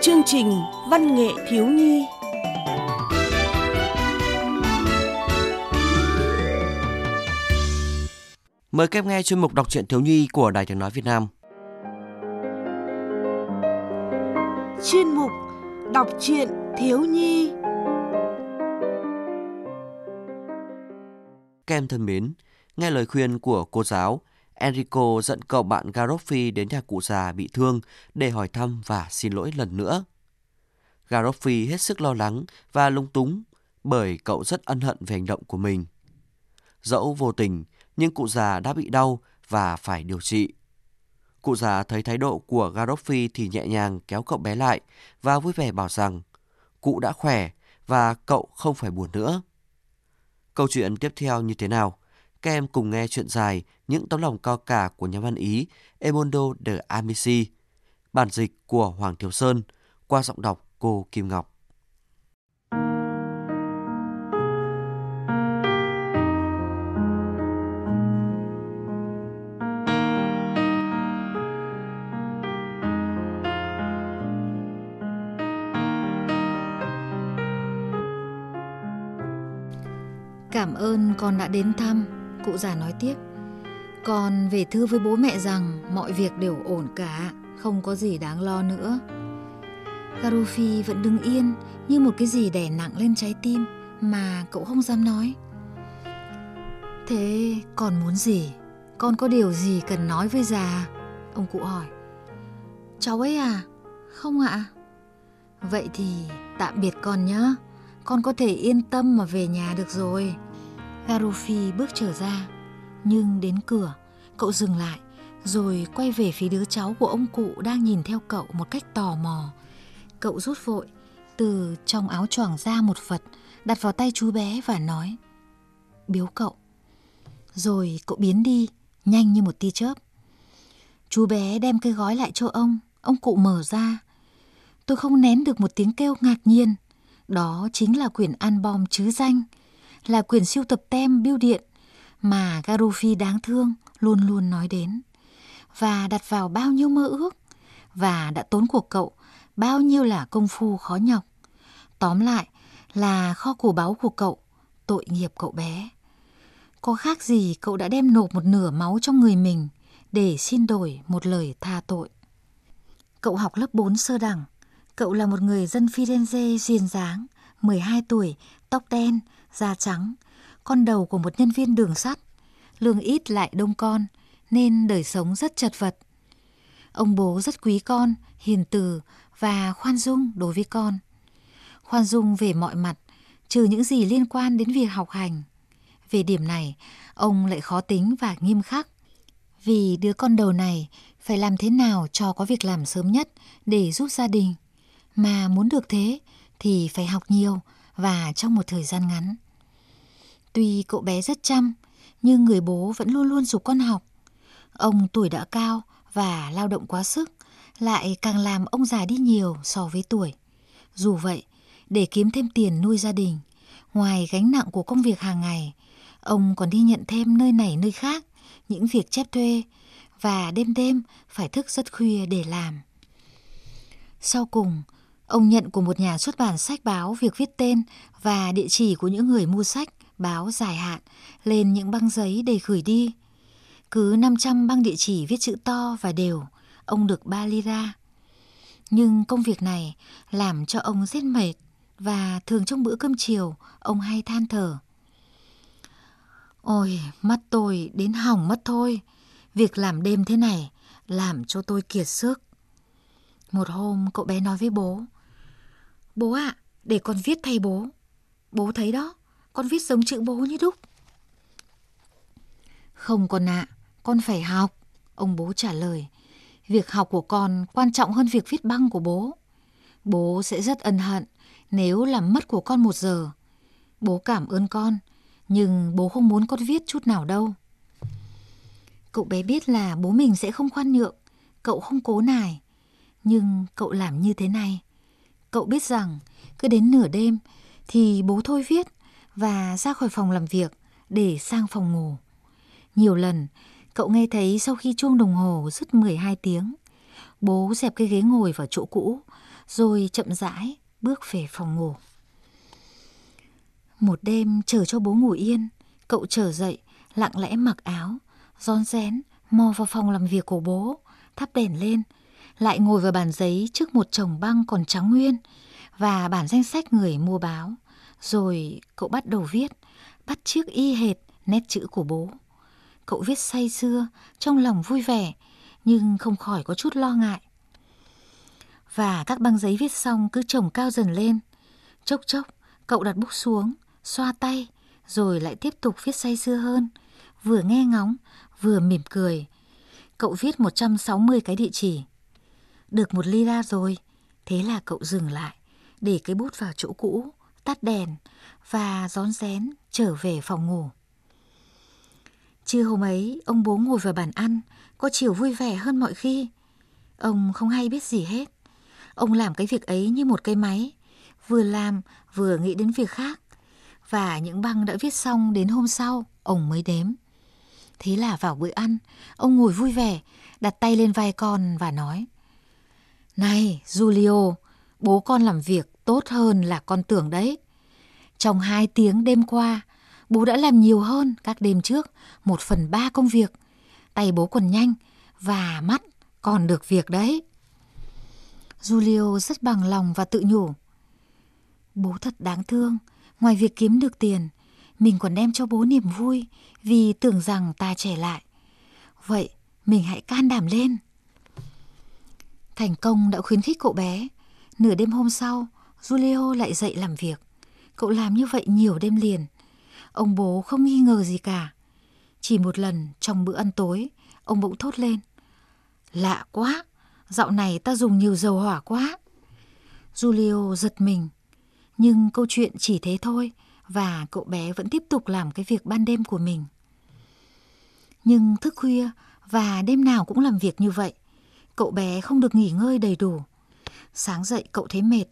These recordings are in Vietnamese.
Chương trình Văn nghệ thiếu nhi Mời các em nghe chuyên mục đọc truyện thiếu nhi của Đài Tiếng Nói Việt Nam. Chuyên mục Đọc truyện thiếu nhi Các em thân mến, nghe lời khuyên của cô giáo, Enrico dẫn cậu bạn Garoffi đến nhà cụ già bị thương để hỏi thăm và xin lỗi lần nữa. Garoffi hết sức lo lắng và lung túng bởi cậu rất ân hận về hành động của mình. Dẫu vô tình, nhưng cụ già đã bị đau và phải điều trị. Cụ già thấy thái độ của Garoffi thì nhẹ nhàng kéo cậu bé lại và vui vẻ bảo rằng cụ đã khỏe và cậu không phải buồn nữa. Câu chuyện tiếp theo như thế nào? Các em cùng nghe chuyện dài Những tấm lòng cao cả của nhà văn Ý Emondo de Amici, bản dịch của Hoàng Thiếu Sơn, qua giọng đọc cô Kim Ngọc. Cảm ơn con đã đến thăm, cụ già nói tiếp. Con về thư với bố mẹ rằng mọi việc đều ổn cả, không có gì đáng lo nữa. Garufi vẫn đứng yên như một cái gì đè nặng lên trái tim mà cậu không dám nói. Thế còn muốn gì? Con có điều gì cần nói với già? Ông cụ hỏi. Cháu ấy à? Không ạ. Vậy thì tạm biệt con nhé. Con có thể yên tâm mà về nhà được rồi. Garofi bước trở ra, nhưng đến cửa, cậu dừng lại, rồi quay về phía đứa cháu của ông cụ đang nhìn theo cậu một cách tò mò. Cậu rút vội, từ trong áo choàng ra một vật, đặt vào tay chú bé và nói Biếu cậu. Rồi cậu biến đi, nhanh như một tia chớp. Chú bé đem cái gói lại cho ông, ông cụ mở ra. Tôi không nén được một tiếng kêu ngạc nhiên. Đó chính là quyển album chứ danh – là quyển siêu tập tem biêu điện mà Garufi đáng thương luôn luôn nói đến và đặt vào bao nhiêu mơ ước và đã tốn của cậu bao nhiêu là công phu khó nhọc. Tóm lại là kho cổ báu của cậu, tội nghiệp cậu bé. Có khác gì cậu đã đem nộp một nửa máu trong người mình để xin đổi một lời tha tội. Cậu học lớp 4 sơ đẳng. Cậu là một người dân Firenze duyên dáng, 12 tuổi, tóc đen, da trắng, con đầu của một nhân viên đường sắt, lương ít lại đông con, nên đời sống rất chật vật. Ông bố rất quý con, hiền từ và khoan dung đối với con. Khoan dung về mọi mặt, trừ những gì liên quan đến việc học hành. Về điểm này, ông lại khó tính và nghiêm khắc. Vì đứa con đầu này phải làm thế nào cho có việc làm sớm nhất để giúp gia đình. Mà muốn được thế thì phải học nhiều và trong một thời gian ngắn. Tuy cậu bé rất chăm, nhưng người bố vẫn luôn luôn dục con học. Ông tuổi đã cao và lao động quá sức, lại càng làm ông già đi nhiều so với tuổi. Dù vậy, để kiếm thêm tiền nuôi gia đình, ngoài gánh nặng của công việc hàng ngày, ông còn đi nhận thêm nơi này nơi khác những việc chép thuê và đêm đêm phải thức rất khuya để làm. Sau cùng, ông nhận của một nhà xuất bản sách báo việc viết tên và địa chỉ của những người mua sách báo dài hạn lên những băng giấy để gửi đi. Cứ 500 băng địa chỉ viết chữ to và đều, ông được 3 lira. Nhưng công việc này làm cho ông rất mệt và thường trong bữa cơm chiều ông hay than thở. Ôi, mắt tôi đến hỏng mất thôi. Việc làm đêm thế này làm cho tôi kiệt sức. Một hôm cậu bé nói với bố. Bố ạ, à, để con viết thay bố. Bố thấy đó, con viết giống chữ bố như đúc. Không con ạ, con phải học, ông bố trả lời. Việc học của con quan trọng hơn việc viết băng của bố. Bố sẽ rất ân hận nếu làm mất của con một giờ. Bố cảm ơn con, nhưng bố không muốn con viết chút nào đâu. Cậu bé biết là bố mình sẽ không khoan nhượng, cậu không cố nài. Nhưng cậu làm như thế này. Cậu biết rằng cứ đến nửa đêm thì bố thôi viết và ra khỏi phòng làm việc để sang phòng ngủ. Nhiều lần, cậu nghe thấy sau khi chuông đồng hồ dứt 12 tiếng, bố dẹp cái ghế ngồi vào chỗ cũ, rồi chậm rãi bước về phòng ngủ. Một đêm chờ cho bố ngủ yên, cậu trở dậy, lặng lẽ mặc áo, rón rén, mò vào phòng làm việc của bố, thắp đèn lên, lại ngồi vào bàn giấy trước một chồng băng còn trắng nguyên và bản danh sách người mua báo. Rồi cậu bắt đầu viết, bắt chiếc y hệt nét chữ của bố. Cậu viết say sưa, trong lòng vui vẻ, nhưng không khỏi có chút lo ngại. Và các băng giấy viết xong cứ chồng cao dần lên. Chốc chốc, cậu đặt bút xuống, xoa tay, rồi lại tiếp tục viết say sưa hơn, vừa nghe ngóng, vừa mỉm cười. Cậu viết 160 cái địa chỉ. Được một ly ra rồi, thế là cậu dừng lại, để cái bút vào chỗ cũ, tắt đèn và rón rén trở về phòng ngủ. Trưa hôm ấy, ông bố ngồi vào bàn ăn, có chiều vui vẻ hơn mọi khi. Ông không hay biết gì hết. Ông làm cái việc ấy như một cây máy, vừa làm vừa nghĩ đến việc khác. Và những băng đã viết xong đến hôm sau, ông mới đếm. Thế là vào bữa ăn, ông ngồi vui vẻ, đặt tay lên vai con và nói. Này, Julio, bố con làm việc tốt hơn là con tưởng đấy. Trong hai tiếng đêm qua, bố đã làm nhiều hơn các đêm trước, một phần ba công việc. Tay bố còn nhanh và mắt còn được việc đấy. Julio rất bằng lòng và tự nhủ. Bố thật đáng thương, ngoài việc kiếm được tiền, mình còn đem cho bố niềm vui vì tưởng rằng ta trẻ lại. Vậy mình hãy can đảm lên. Thành công đã khuyến khích cậu bé. Nửa đêm hôm sau, Julio lại dậy làm việc. Cậu làm như vậy nhiều đêm liền. Ông bố không nghi ngờ gì cả. Chỉ một lần trong bữa ăn tối, ông bỗng thốt lên. Lạ quá, dạo này ta dùng nhiều dầu hỏa quá. Julio giật mình. Nhưng câu chuyện chỉ thế thôi và cậu bé vẫn tiếp tục làm cái việc ban đêm của mình. Nhưng thức khuya và đêm nào cũng làm việc như vậy, cậu bé không được nghỉ ngơi đầy đủ. Sáng dậy cậu thấy mệt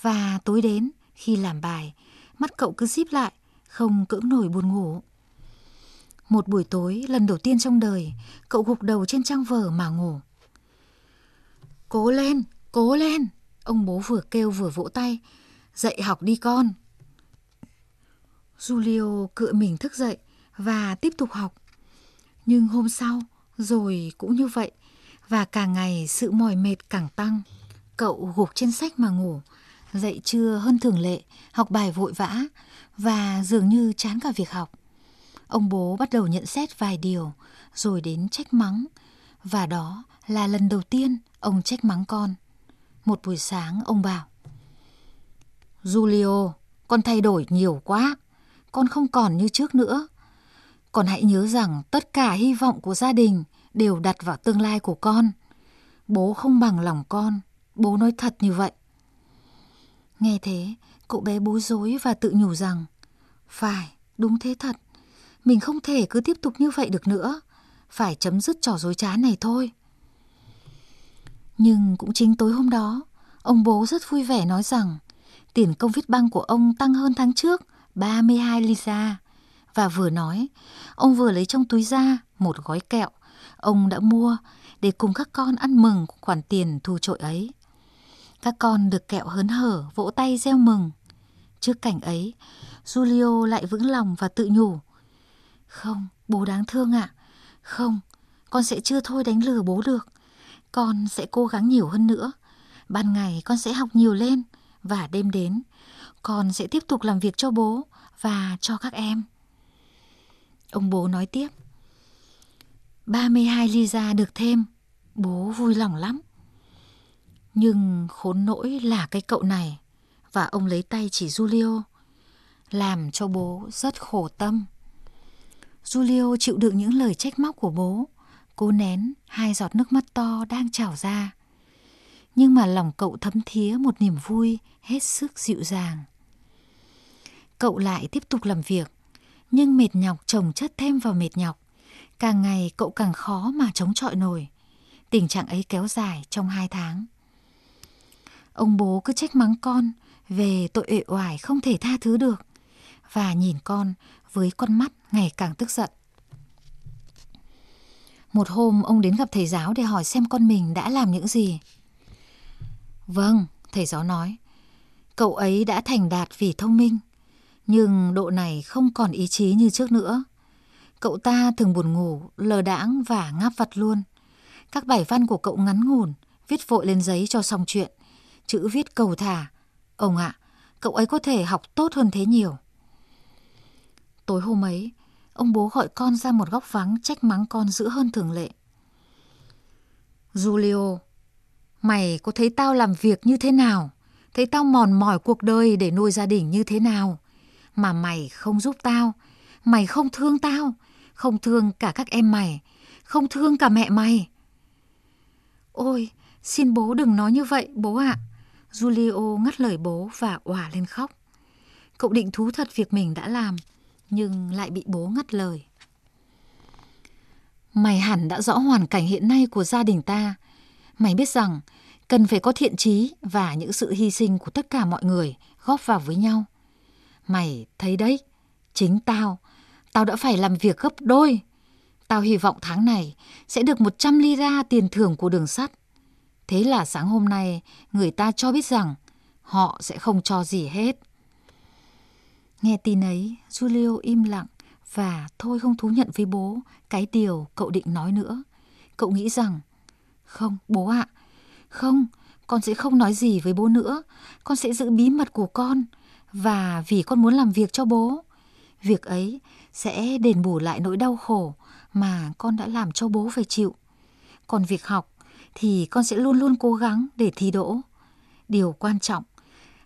và tối đến khi làm bài, mắt cậu cứ díp lại, không cưỡng nổi buồn ngủ. Một buổi tối, lần đầu tiên trong đời, cậu gục đầu trên trang vở mà ngủ. Cố lên, cố lên! Ông bố vừa kêu vừa vỗ tay. Dậy học đi con! Julio cựa mình thức dậy và tiếp tục học. Nhưng hôm sau, rồi cũng như vậy, và càng ngày sự mỏi mệt càng tăng. Cậu gục trên sách mà ngủ, dậy trưa hơn thường lệ, học bài vội vã và dường như chán cả việc học. Ông bố bắt đầu nhận xét vài điều, rồi đến trách mắng. Và đó là lần đầu tiên ông trách mắng con. Một buổi sáng ông bảo. Julio, con thay đổi nhiều quá. Con không còn như trước nữa. Con hãy nhớ rằng tất cả hy vọng của gia đình đều đặt vào tương lai của con. Bố không bằng lòng con, bố nói thật như vậy. Nghe thế, cậu bé bối rối và tự nhủ rằng Phải, đúng thế thật. Mình không thể cứ tiếp tục như vậy được nữa. Phải chấm dứt trò dối trá này thôi. Nhưng cũng chính tối hôm đó, ông bố rất vui vẻ nói rằng tiền công viết băng của ông tăng hơn tháng trước 32 lisa. Và vừa nói, ông vừa lấy trong túi ra một gói kẹo ông đã mua để cùng các con ăn mừng khoản tiền thu trội ấy. Các con được kẹo hớn hở, vỗ tay reo mừng. Trước cảnh ấy, Julio lại vững lòng và tự nhủ. Không, bố đáng thương ạ. Không, con sẽ chưa thôi đánh lừa bố được. Con sẽ cố gắng nhiều hơn nữa. Ban ngày con sẽ học nhiều lên và đêm đến con sẽ tiếp tục làm việc cho bố và cho các em. Ông bố nói tiếp. 32 ly ra được thêm, bố vui lòng lắm. Nhưng khốn nỗi là cái cậu này và ông lấy tay chỉ Julio, làm cho bố rất khổ tâm. Julio chịu đựng những lời trách móc của bố, cố nén hai giọt nước mắt to đang trào ra. Nhưng mà lòng cậu thấm thía một niềm vui hết sức dịu dàng. Cậu lại tiếp tục làm việc, nhưng mệt nhọc chồng chất thêm vào mệt nhọc. Càng ngày cậu càng khó mà chống chọi nổi. Tình trạng ấy kéo dài trong hai tháng. Ông bố cứ trách mắng con về tội uể oải không thể tha thứ được và nhìn con với con mắt ngày càng tức giận. Một hôm ông đến gặp thầy giáo để hỏi xem con mình đã làm những gì. Vâng, thầy giáo nói. Cậu ấy đã thành đạt vì thông minh, nhưng độ này không còn ý chí như trước nữa. Cậu ta thường buồn ngủ, lờ đãng và ngáp vặt luôn. Các bài văn của cậu ngắn ngủn, viết vội lên giấy cho xong chuyện. Chữ viết cầu thả. Ông ạ, cậu ấy có thể học tốt hơn thế nhiều. Tối hôm ấy, ông bố gọi con ra một góc vắng trách mắng con dữ hơn thường lệ. Julio, mày có thấy tao làm việc như thế nào? Thấy tao mòn mỏi cuộc đời để nuôi gia đình như thế nào? Mà mày không giúp tao, mày không thương tao, không thương cả các em mày, không thương cả mẹ mày. Ôi, xin bố đừng nói như vậy, bố ạ. À. Julio ngắt lời bố và òa lên khóc. Cậu định thú thật việc mình đã làm, nhưng lại bị bố ngắt lời. Mày hẳn đã rõ hoàn cảnh hiện nay của gia đình ta. Mày biết rằng cần phải có thiện trí và những sự hy sinh của tất cả mọi người góp vào với nhau. Mày thấy đấy, chính tao, tao đã phải làm việc gấp đôi. Tao hy vọng tháng này sẽ được 100 lira tiền thưởng của đường sắt. Thế là sáng hôm nay người ta cho biết rằng họ sẽ không cho gì hết. Nghe tin ấy, Julio im lặng và thôi không thú nhận với bố cái điều cậu định nói nữa. Cậu nghĩ rằng, không, bố ạ, à, không, con sẽ không nói gì với bố nữa. Con sẽ giữ bí mật của con và vì con muốn làm việc cho bố. Việc ấy sẽ đền bù lại nỗi đau khổ mà con đã làm cho bố phải chịu. Còn việc học thì con sẽ luôn luôn cố gắng để thi đỗ. Điều quan trọng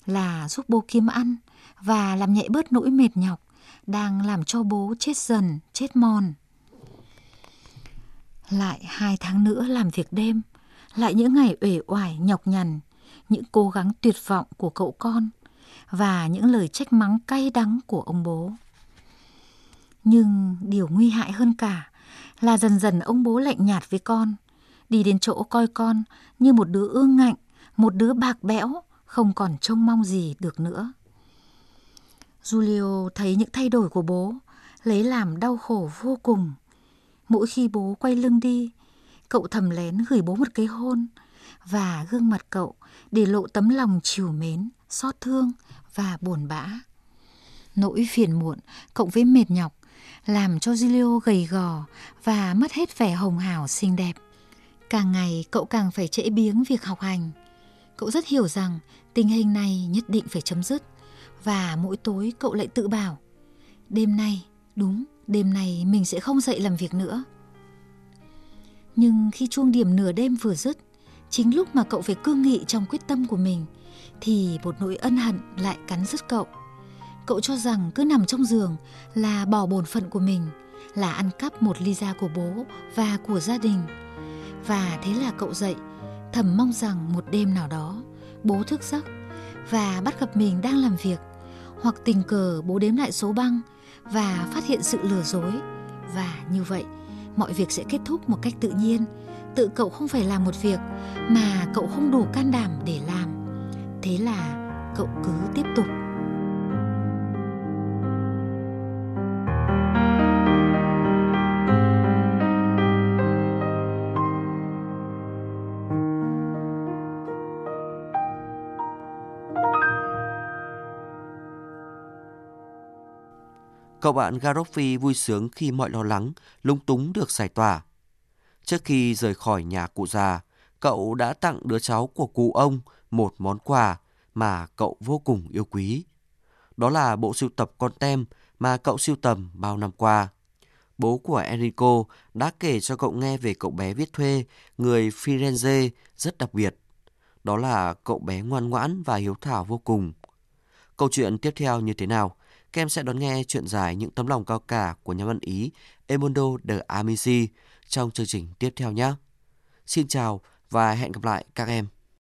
là giúp bố kiếm ăn và làm nhẹ bớt nỗi mệt nhọc đang làm cho bố chết dần, chết mòn. Lại hai tháng nữa làm việc đêm, lại những ngày uể oải nhọc nhằn, những cố gắng tuyệt vọng của cậu con và những lời trách mắng cay đắng của ông bố. Nhưng điều nguy hại hơn cả là dần dần ông bố lạnh nhạt với con, đi đến chỗ coi con như một đứa ương ngạnh, một đứa bạc bẽo, không còn trông mong gì được nữa. Julio thấy những thay đổi của bố, lấy làm đau khổ vô cùng. Mỗi khi bố quay lưng đi, cậu thầm lén gửi bố một cái hôn và gương mặt cậu để lộ tấm lòng chiều mến, xót thương và buồn bã. Nỗi phiền muộn cộng với mệt nhọc làm cho Julio gầy gò và mất hết vẻ hồng hào xinh đẹp. Càng ngày cậu càng phải trễ biếng việc học hành. Cậu rất hiểu rằng tình hình này nhất định phải chấm dứt và mỗi tối cậu lại tự bảo Đêm nay, đúng, đêm nay mình sẽ không dậy làm việc nữa. Nhưng khi chuông điểm nửa đêm vừa dứt, chính lúc mà cậu phải cương nghị trong quyết tâm của mình, thì một nỗi ân hận lại cắn rứt cậu. Cậu cho rằng cứ nằm trong giường là bỏ bổn phận của mình, là ăn cắp một ly da của bố và của gia đình. Và thế là cậu dậy, thầm mong rằng một đêm nào đó bố thức giấc và bắt gặp mình đang làm việc hoặc tình cờ bố đếm lại số băng và phát hiện sự lừa dối. Và như vậy mọi việc sẽ kết thúc một cách tự nhiên. Tự cậu không phải làm một việc mà cậu không đủ can đảm để làm. Thế là cậu cứ tiếp tục. Cậu bạn Garoffi vui sướng khi mọi lo lắng, lung túng được giải tỏa. Trước khi rời khỏi nhà cụ già, cậu đã tặng đứa cháu của cụ ông một món quà mà cậu vô cùng yêu quý. Đó là bộ sưu tập con tem mà cậu sưu tầm bao năm qua. Bố của Enrico đã kể cho cậu nghe về cậu bé viết thuê, người Firenze rất đặc biệt. Đó là cậu bé ngoan ngoãn và hiếu thảo vô cùng. Câu chuyện tiếp theo như thế nào? Các em sẽ đón nghe chuyện dài những tấm lòng cao cả của nhà văn Ý Emondo de Amici trong chương trình tiếp theo nhé. Xin chào và hẹn gặp lại các em.